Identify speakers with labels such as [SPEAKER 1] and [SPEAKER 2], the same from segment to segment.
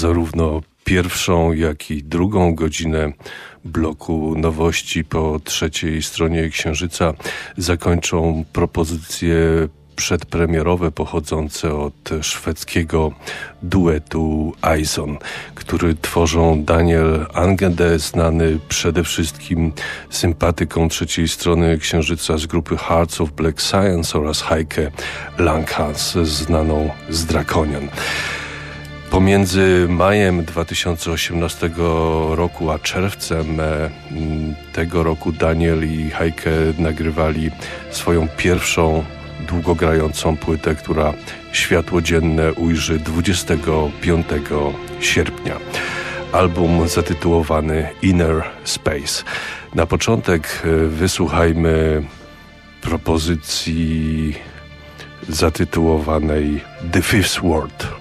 [SPEAKER 1] zarówno pierwszą, jak i drugą godzinę bloku nowości po trzeciej stronie Księżyca zakończą propozycje przedpremierowe pochodzące od szwedzkiego duetu Aison, który tworzą Daniel Angede, znany przede wszystkim sympatyką trzeciej strony Księżyca z grupy Hearts of Black Science oraz Heike Langhans, znaną z Draconian. Pomiędzy majem 2018 roku a czerwcem e, tego roku Daniel i Heike nagrywali swoją pierwszą długogrającą płytę, która światło dzienne ujrzy 25 sierpnia. Album zatytułowany Inner Space. Na początek e, wysłuchajmy propozycji zatytułowanej The Fifth World.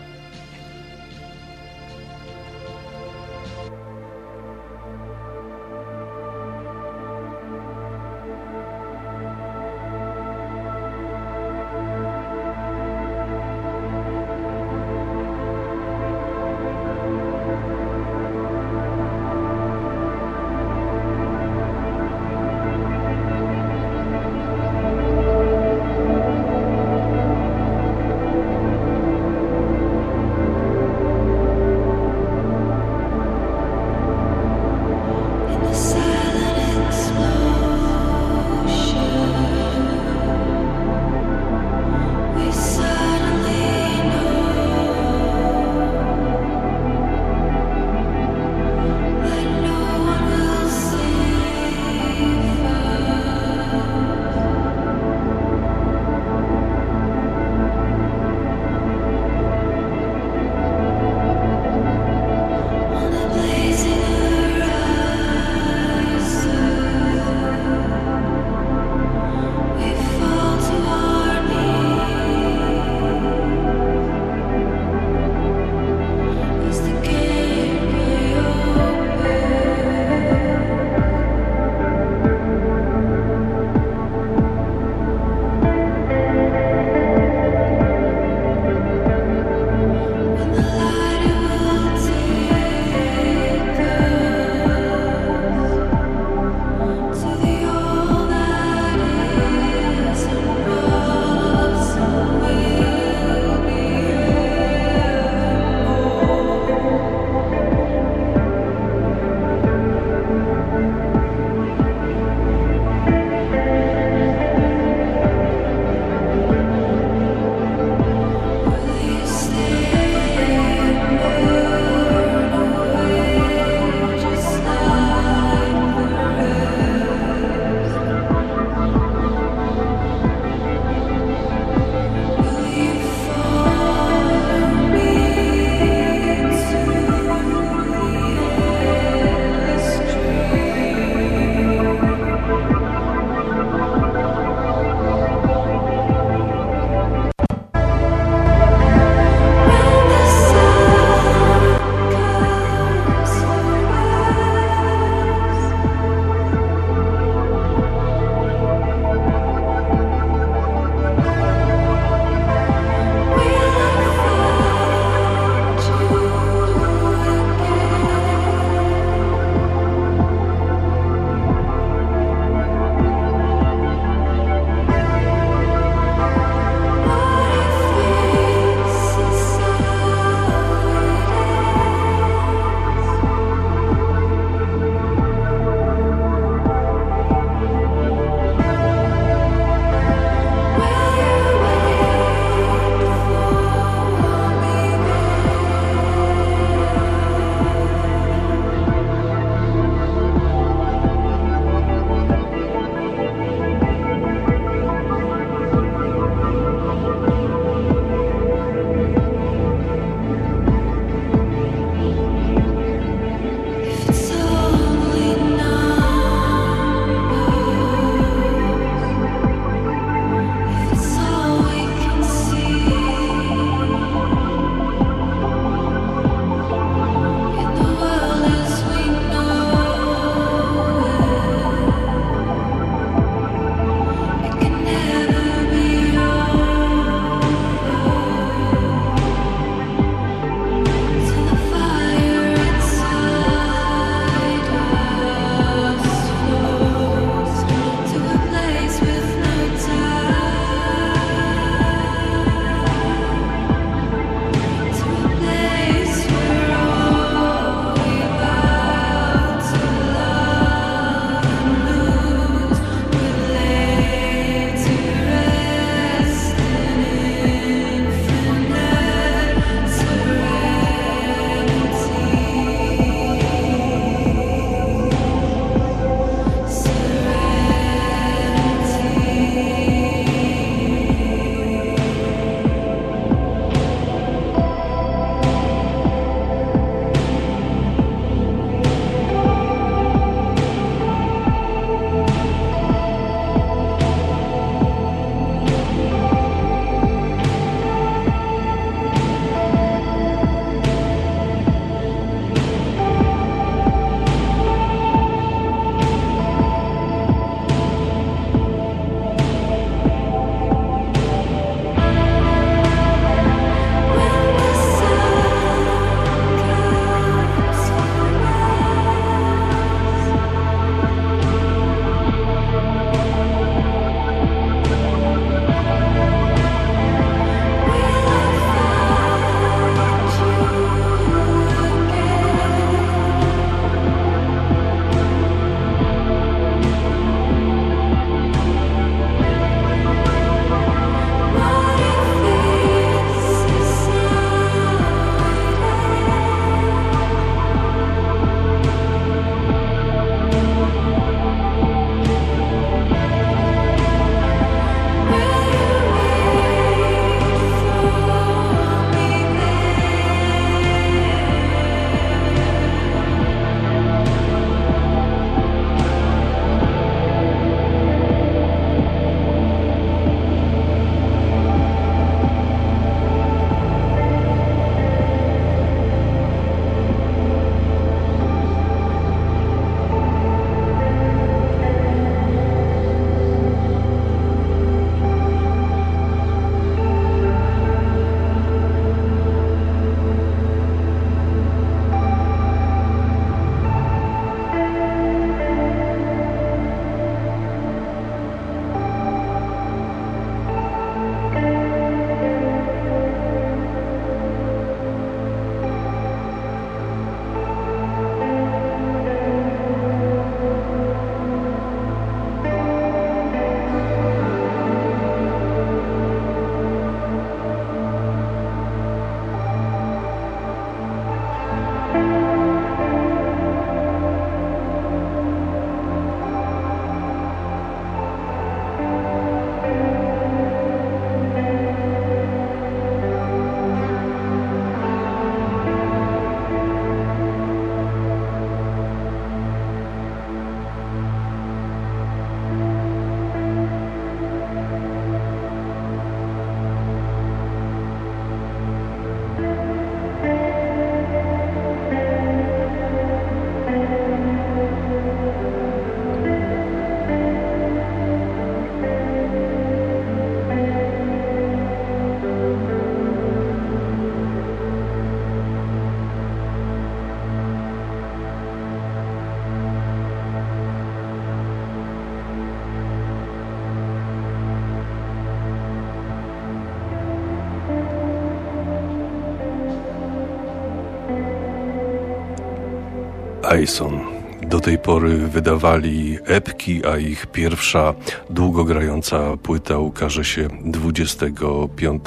[SPEAKER 1] Ison. Do tej pory wydawali epki, a ich pierwsza długogrająca płyta ukaże się 25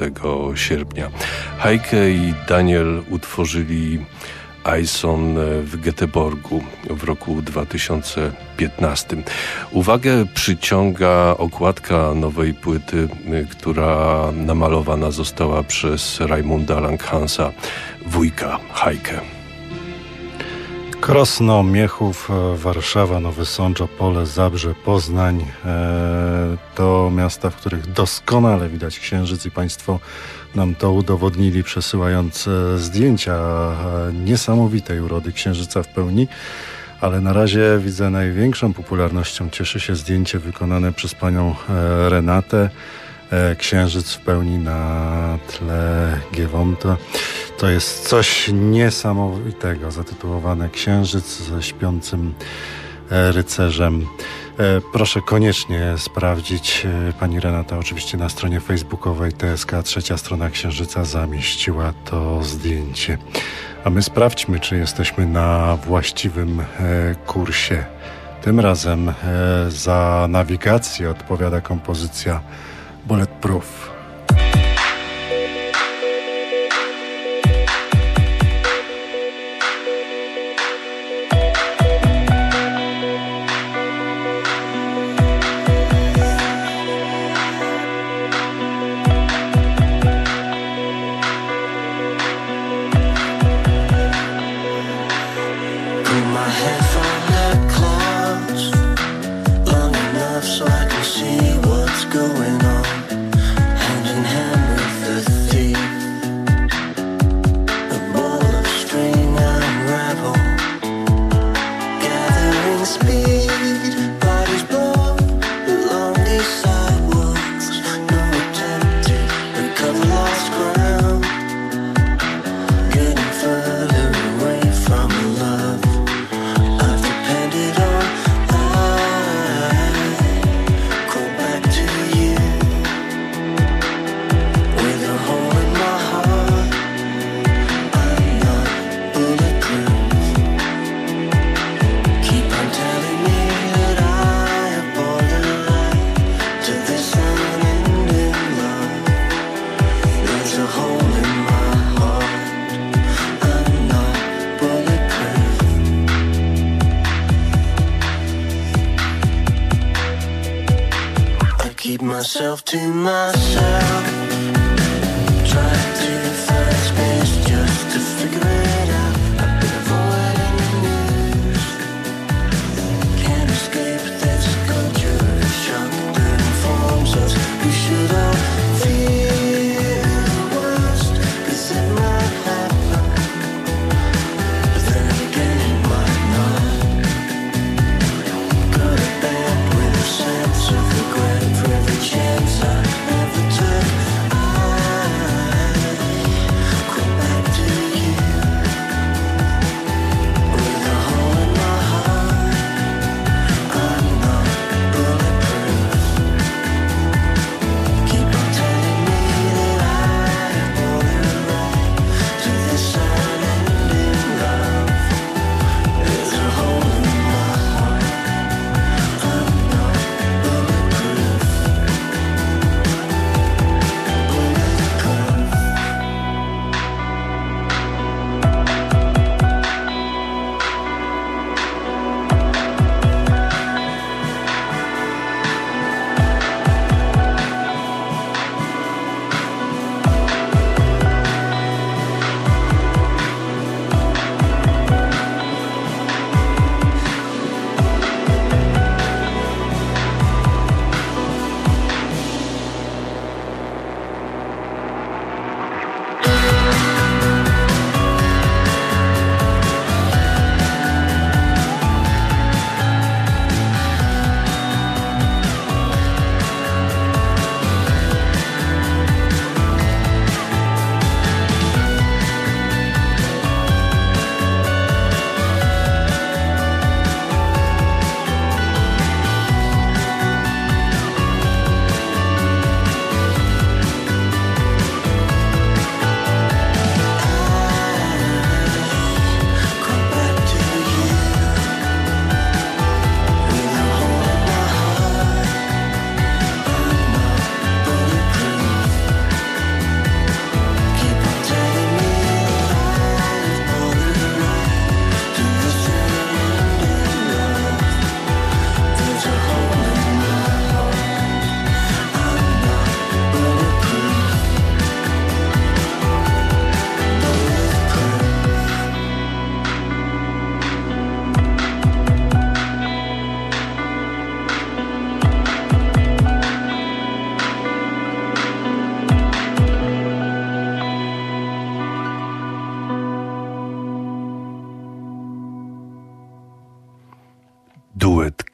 [SPEAKER 1] sierpnia. Heike i Daniel utworzyli Ison w Göteborgu w roku 2015. Uwagę przyciąga okładka nowej płyty, która namalowana została przez Raimunda Langhansa, wujka Heike.
[SPEAKER 2] Krosno, Miechów, e, Warszawa, Nowy Sącz, Opole, Zabrze, Poznań e, to miasta, w których doskonale widać księżyc i Państwo nam to udowodnili przesyłając e, zdjęcia niesamowitej urody księżyca w pełni. Ale na razie widzę największą popularnością cieszy się zdjęcie wykonane przez panią Renatę. Księżyc w pełni na tle Giewonta. To jest coś niesamowitego, zatytułowane Księżyc ze śpiącym e, rycerzem. E, proszę koniecznie sprawdzić. E, pani Renata oczywiście na stronie facebookowej TSK Trzecia Strona Księżyca zamieściła to zdjęcie. A my sprawdźmy, czy jesteśmy na właściwym kursie. Tym razem za nawigację odpowiada kompozycja Bulletproof.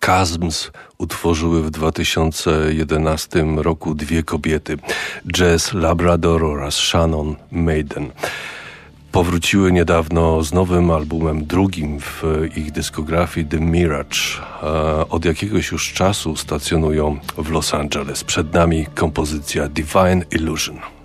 [SPEAKER 1] Chasms utworzyły w 2011 roku dwie kobiety, Jazz Labrador oraz Shannon Maiden. Powróciły niedawno z nowym albumem, drugim w ich dyskografii The Mirage. Od jakiegoś już czasu stacjonują w Los Angeles. Przed nami kompozycja Divine Illusion.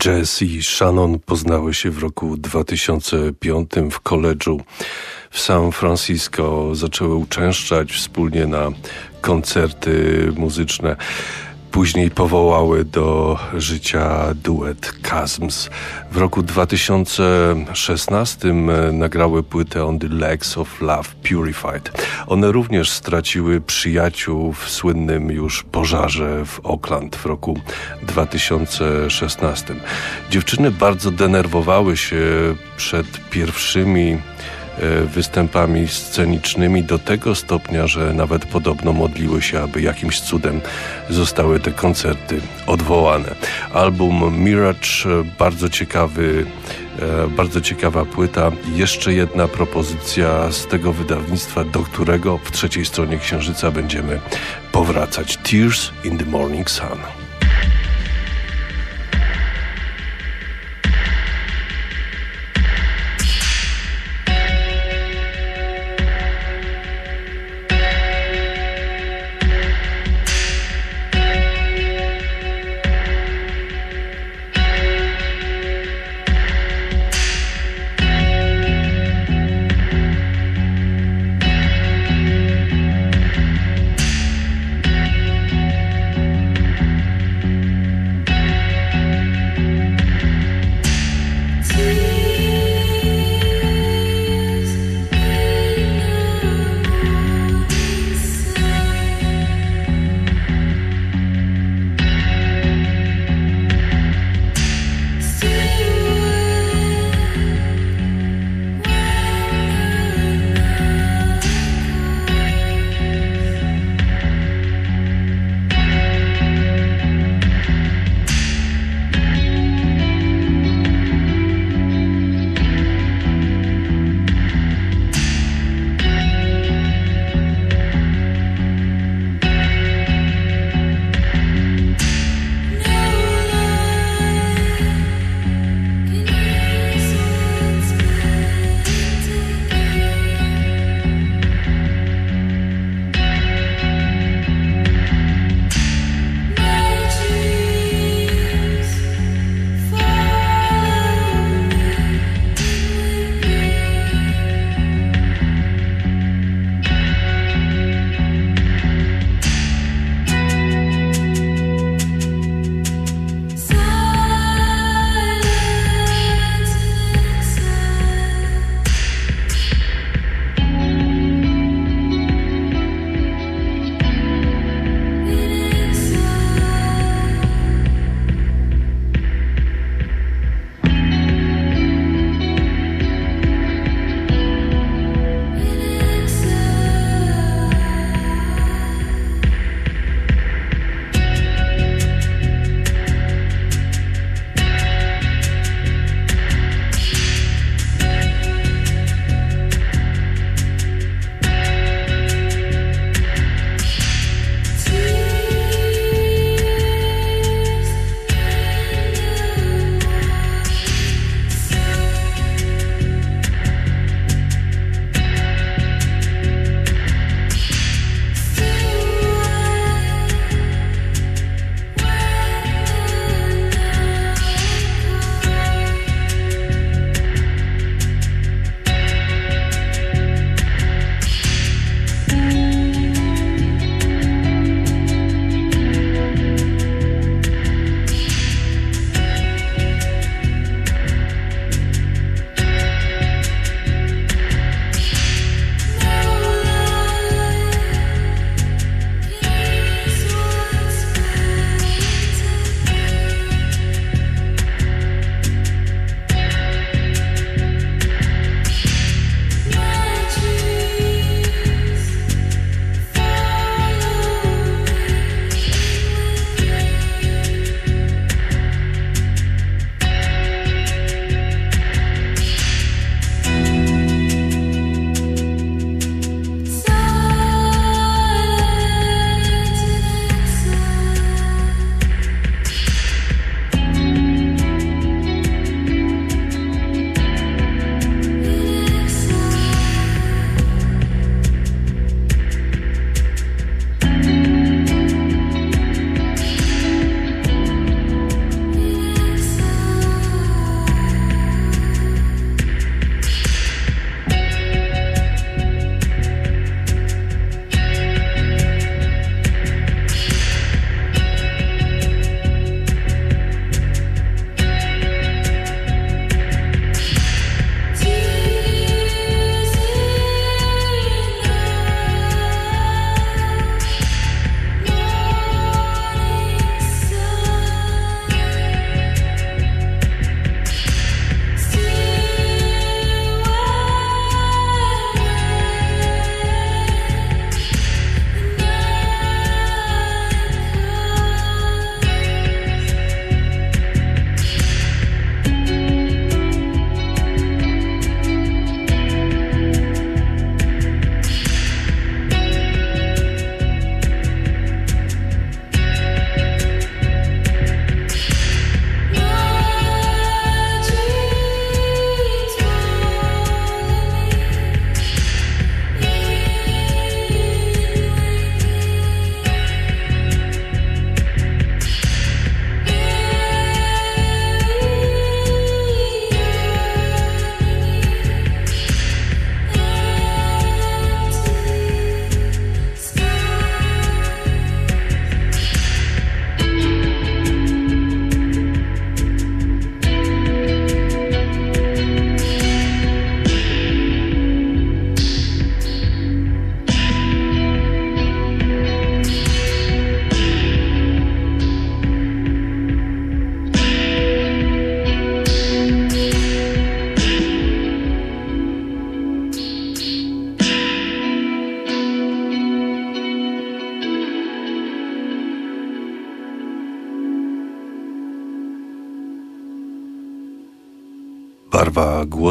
[SPEAKER 1] Jazz i Shannon poznały się w roku 2005 w koledżu w San Francisco. Zaczęły uczęszczać wspólnie na koncerty muzyczne. Później powołały do życia duet Chasms. W roku 2016 e, nagrały płytę On the Legs of Love Purified. One również straciły przyjaciół w słynnym już pożarze w Oakland w roku 2016. Dziewczyny bardzo denerwowały się przed pierwszymi występami scenicznymi do tego stopnia, że nawet podobno modliły się, aby jakimś cudem zostały te koncerty odwołane. Album Mirage, e, bardzo ciekawy, e, bardzo ciekawa płyta. Jeszcze jedna propozycja z tego wydawnictwa, do którego w trzeciej stronie Księżyca będziemy powracać. Tears in the Morning Sun.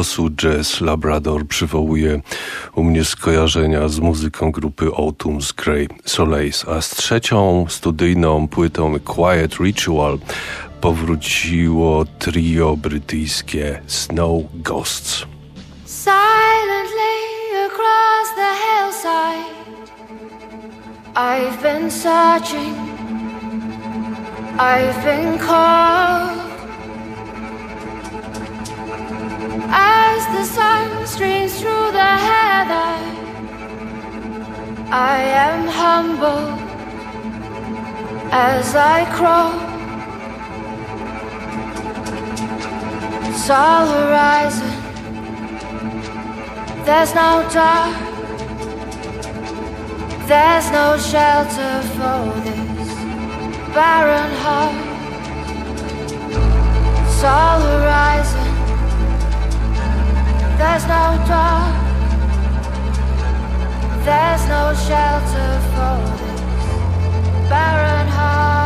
[SPEAKER 3] Głosu jazz Labrador przywołuje u mnie skojarzenia z muzyką grupy Autumn's Grey Soleils, a z trzecią studyjną płytą Quiet Ritual powróciło trio brytyjskie Snow Ghosts. Silently across the hillside I've been searching. I've been called the sun streams through the heather, I am humble as I crawl. It's all horizon, there's no dark, there's no shelter for this barren heart. There's no door, there's no shelter for this barren heart.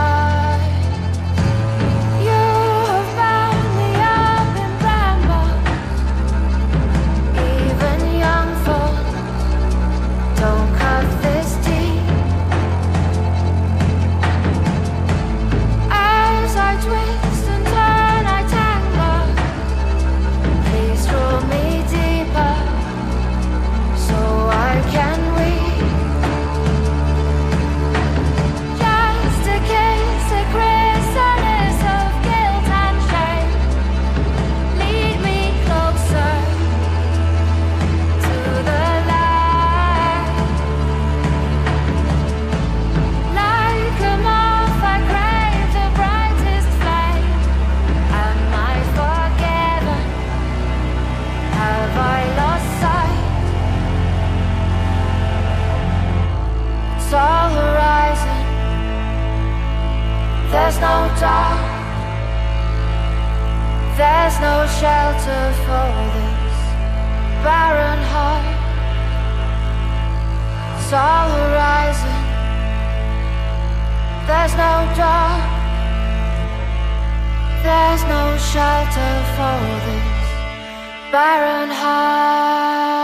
[SPEAKER 3] star. There's no shelter for this barren heart. It's all horizon. There's no door. There's no shelter for this barren heart.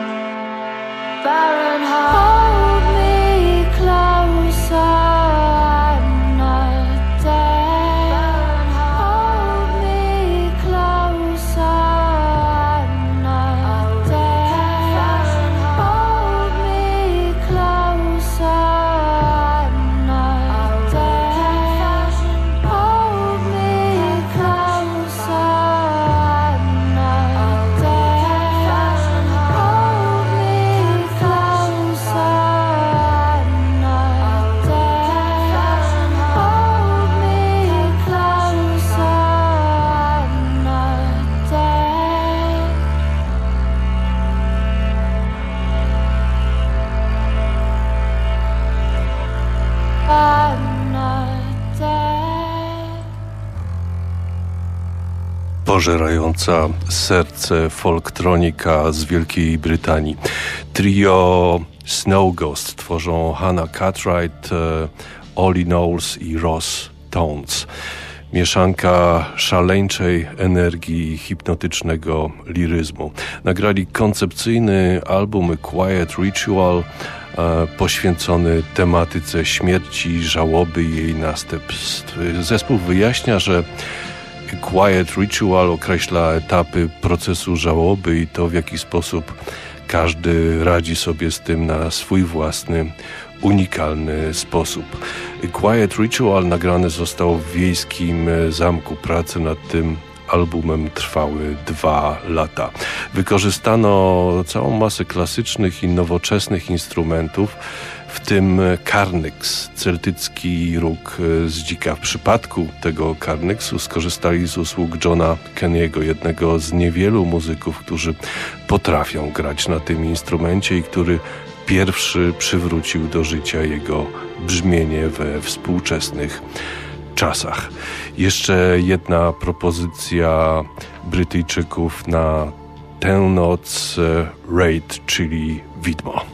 [SPEAKER 3] barren heart. Pożerająca serce folktronika z Wielkiej Brytanii. Trio Snow Ghost tworzą Hannah Cartwright, e, Ollie Knowles i Ross Tones. Mieszanka szaleńczej energii hipnotycznego liryzmu. Nagrali koncepcyjny album Quiet Ritual e, poświęcony tematyce śmierci, żałoby i jej następstw. Zespół wyjaśnia, że Quiet Ritual określa etapy procesu żałoby i to w jaki sposób każdy radzi sobie z tym na swój własny, unikalny sposób. Quiet Ritual nagrany został w wiejskim zamku. Prace nad tym albumem trwały dwa lata. Wykorzystano całą masę klasycznych i nowoczesnych instrumentów, w tym karnyks, celtycki róg z dzika. W przypadku tego karnyksu skorzystali z usług Johna Kenny'ego, jednego z niewielu muzyków, którzy potrafią grać na tym instrumencie i który pierwszy przywrócił do życia jego brzmienie we współczesnych czasach. Jeszcze jedna propozycja Brytyjczyków na tę noc Raid, czyli widmo.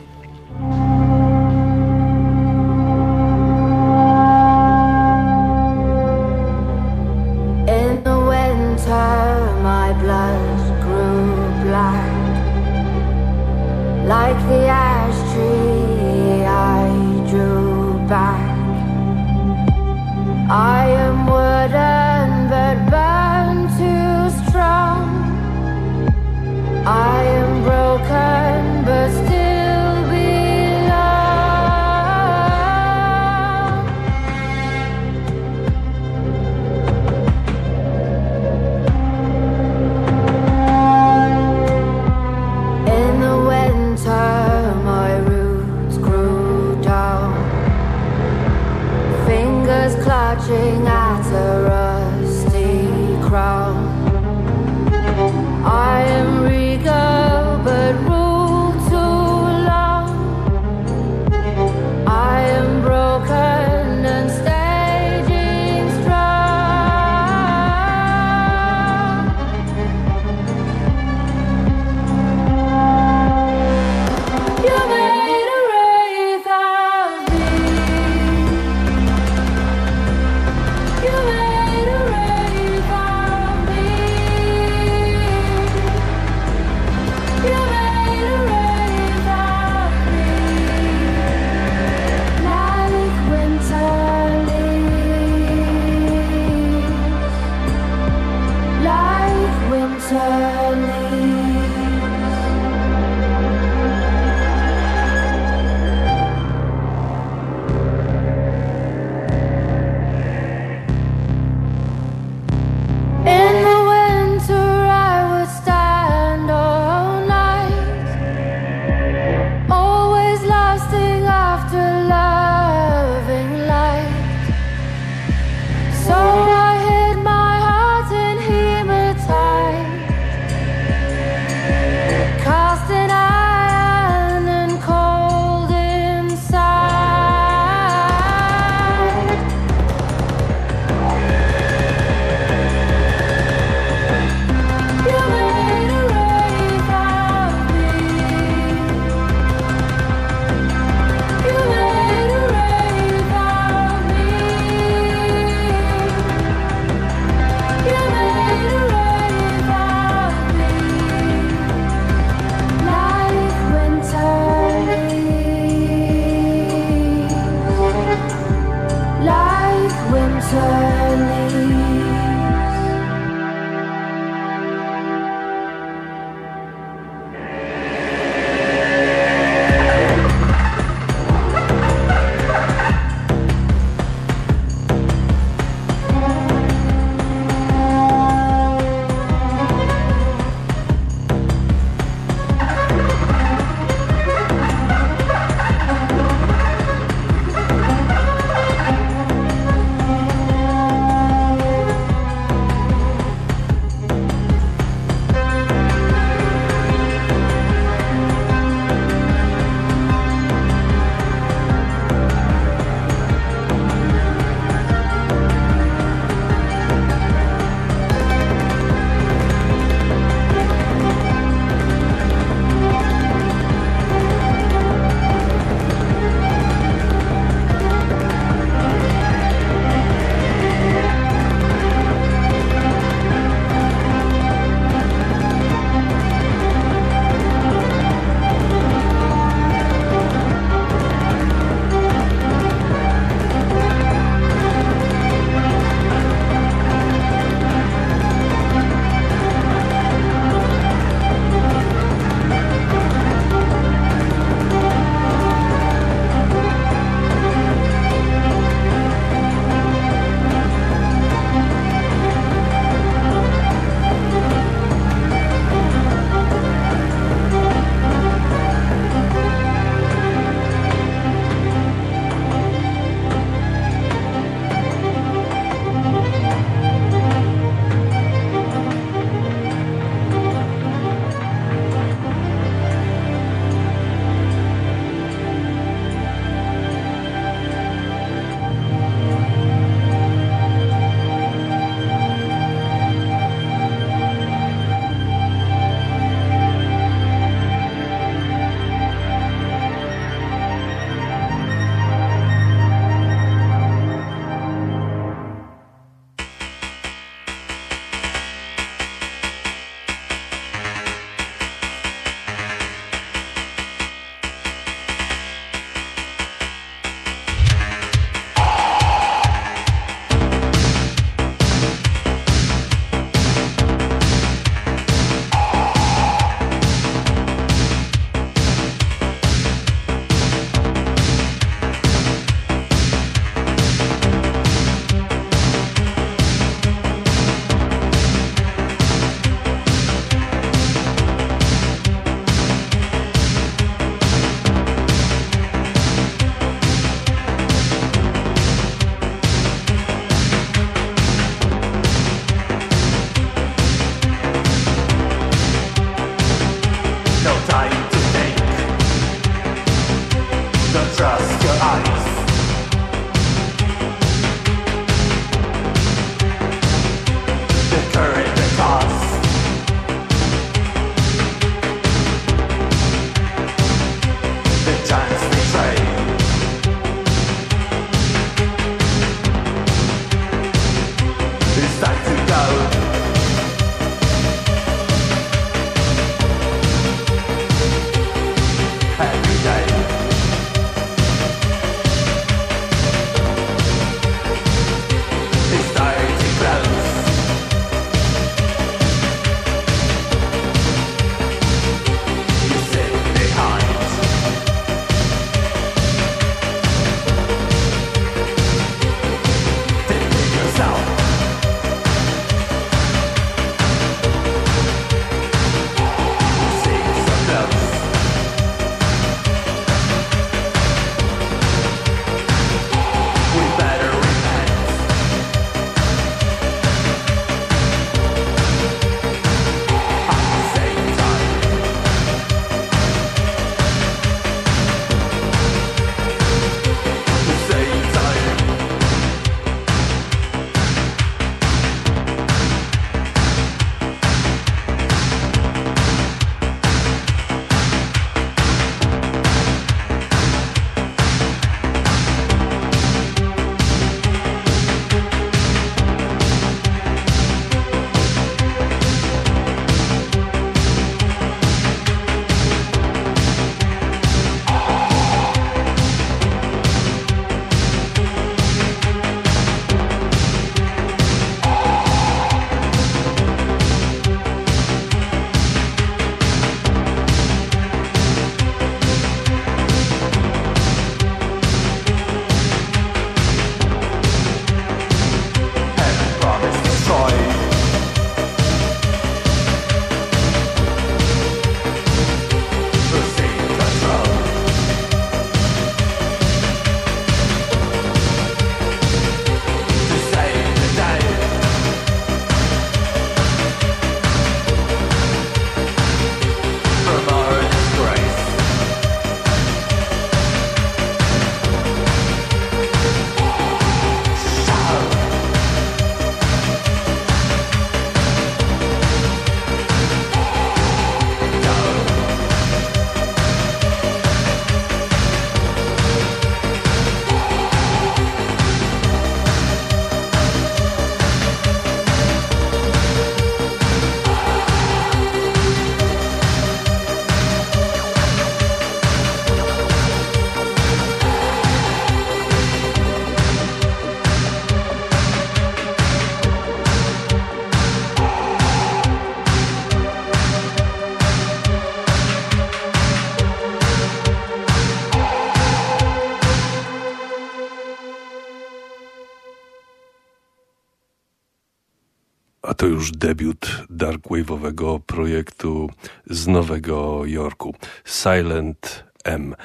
[SPEAKER 1] To już debiut darkwave'owego projektu z Nowego Jorku. Silent M.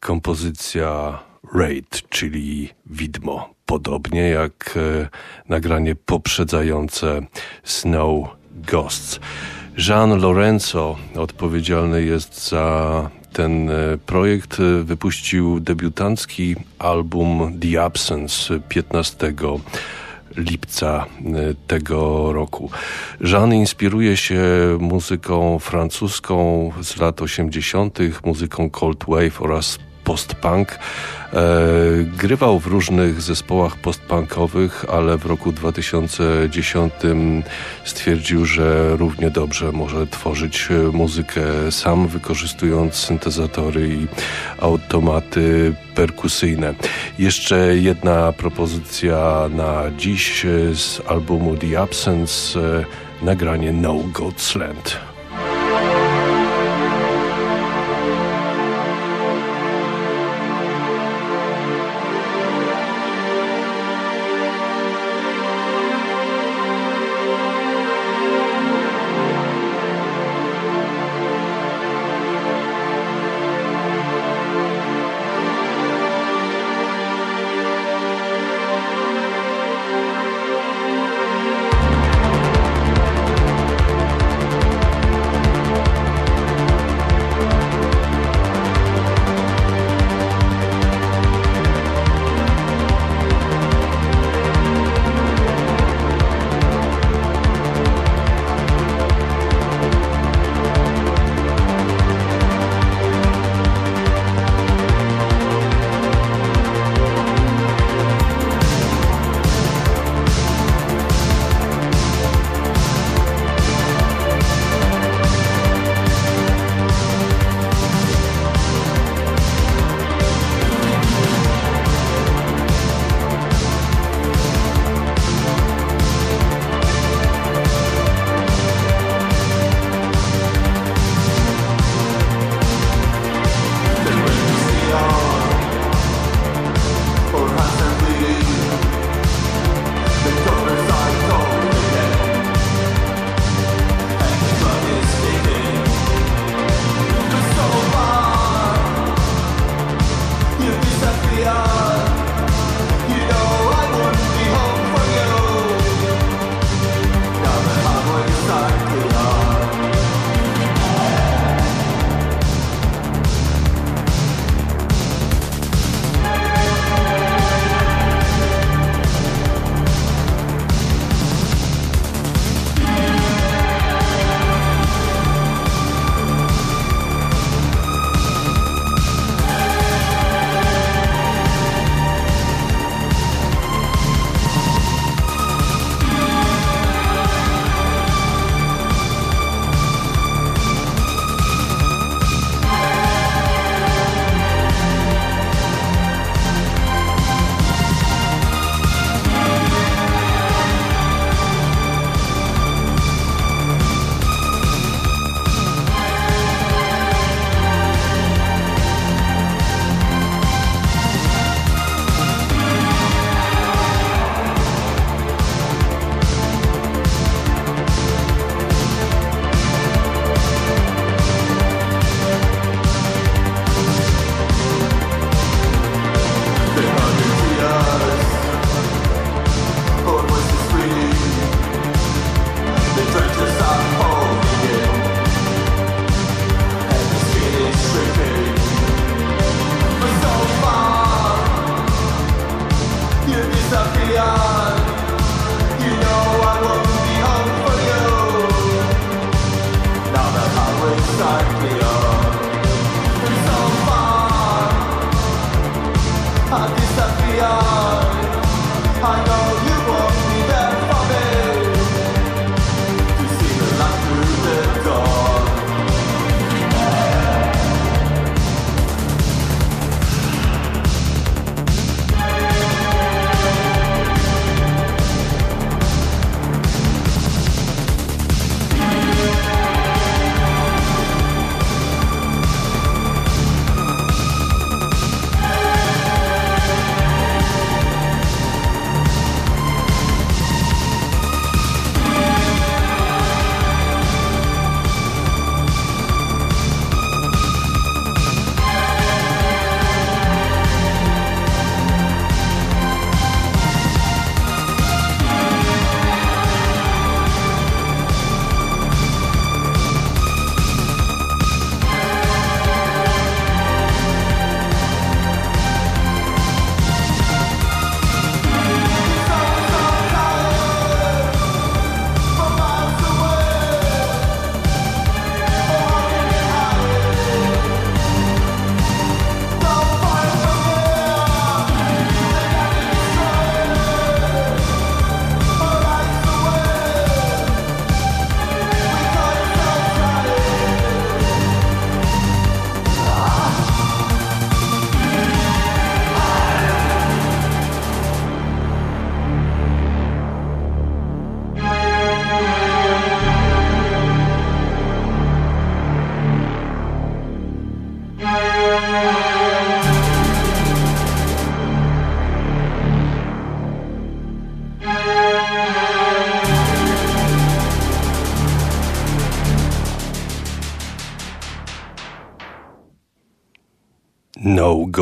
[SPEAKER 1] Kompozycja Raid, czyli widmo. Podobnie jak e, nagranie poprzedzające Snow Ghosts. Jean Lorenzo odpowiedzialny jest za ten e, projekt. Wypuścił debiutancki album The Absence 15 lipca e, tego roku. Jean inspiruje się muzyką francuską z lat 80., muzyką Cold Wave oraz post-punk. E, grywał w różnych zespołach postpunkowych, ale w roku 2010 stwierdził, że równie dobrze może tworzyć muzykę sam, wykorzystując syntezatory i automaty perkusyjne. Jeszcze jedna propozycja na dziś z albumu The Absence, e, nagranie No God's Land.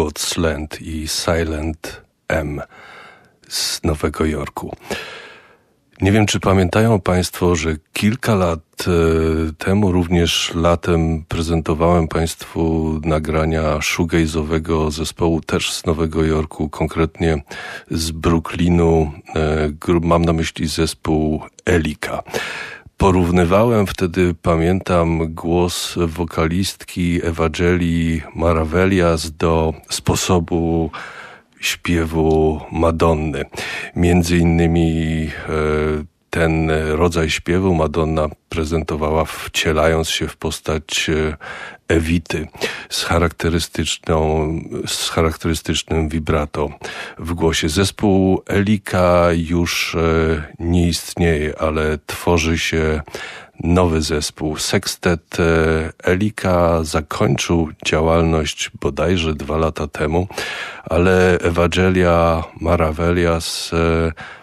[SPEAKER 1] God's Land i Silent M z Nowego Jorku. Nie wiem, czy pamiętają Państwo, że kilka lat e, temu, również latem, prezentowałem Państwu nagrania shoegaze'owego zespołu też z Nowego Jorku, konkretnie z Brooklynu. E, mam na myśli zespół Elika. Porównywałem wtedy, pamiętam, głos wokalistki Ewangelii Maravelias do sposobu śpiewu Madonny. Między innymi e, ten rodzaj śpiewu Madonna prezentowała wcielając się w postać e, Ewity z charakterystyczną, z charakterystycznym vibrato w głosie. Zespół Elika już e, nie istnieje, ale tworzy się nowy zespół. Sextet e, Elika zakończył działalność bodajże dwa lata temu, ale Ewangelia Maravelias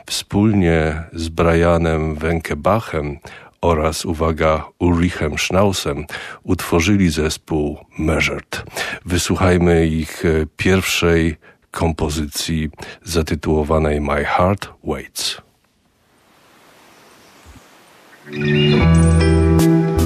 [SPEAKER 1] wspólnie z Brianem Wenkebachem oraz, uwaga, Ulrichem Schnausem utworzyli zespół Measured. Wysłuchajmy ich e, pierwszej kompozycji zatytułowanej My Heart Waits. Thank you.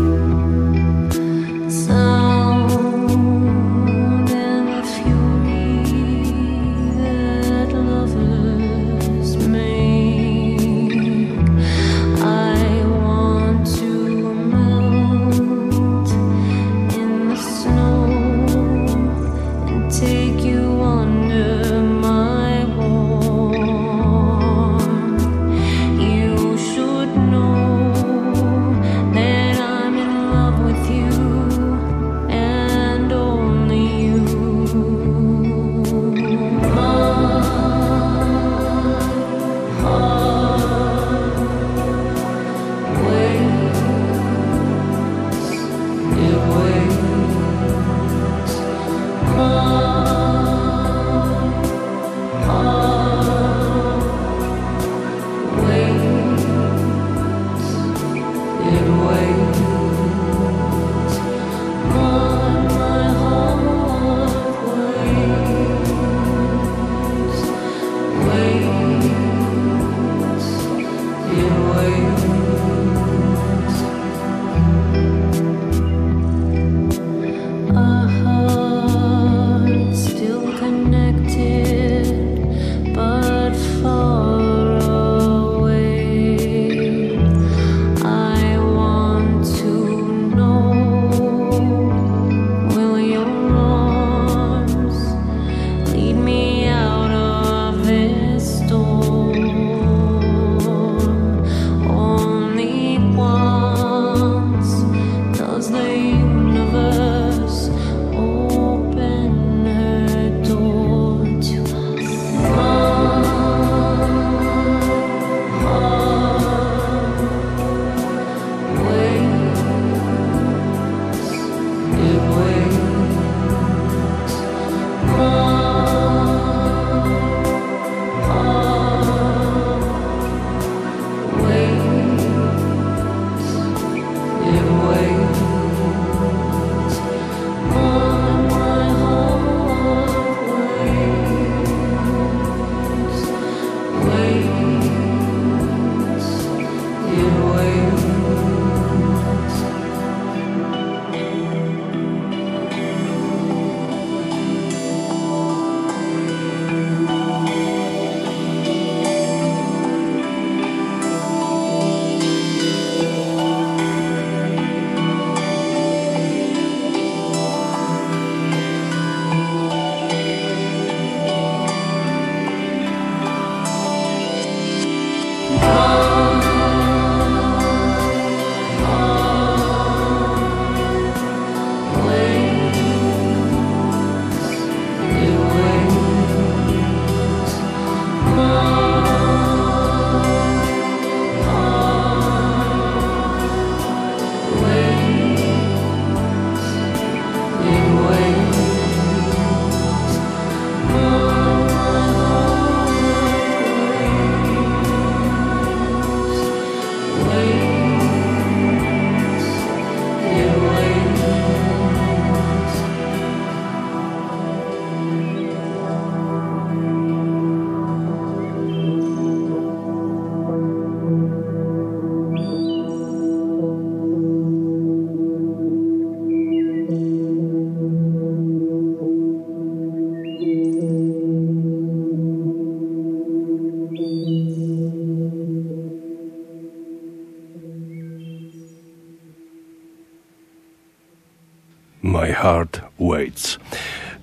[SPEAKER 1] My Heart Waits.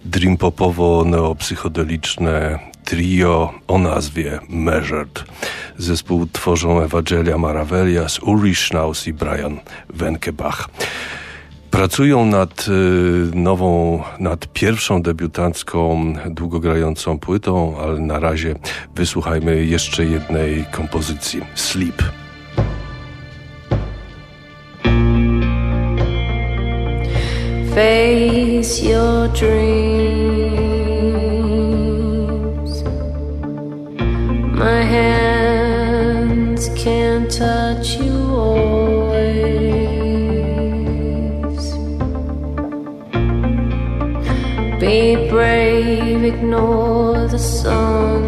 [SPEAKER 1] Dream popowo-neopsychodeliczne trio o nazwie Measured. Zespół tworzą Evangelia Maravelias, Uri Schnaus i Brian Wenkebach. Pracują nad y, nową, nad pierwszą debiutancką, długogrającą płytą, ale na razie wysłuchajmy jeszcze jednej kompozycji Sleep.
[SPEAKER 3] Face your dreams. My hands can't touch you always. Be brave, ignore the sun.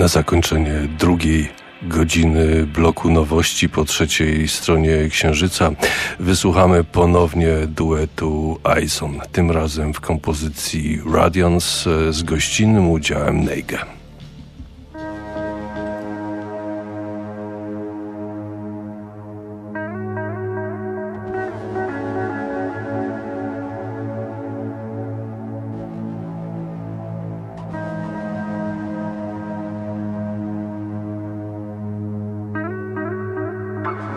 [SPEAKER 1] Na zakończenie drugiej godziny bloku nowości po trzeciej stronie Księżyca wysłuchamy ponownie duetu Ison, tym razem w kompozycji Radiance z gościnnym udziałem Neige.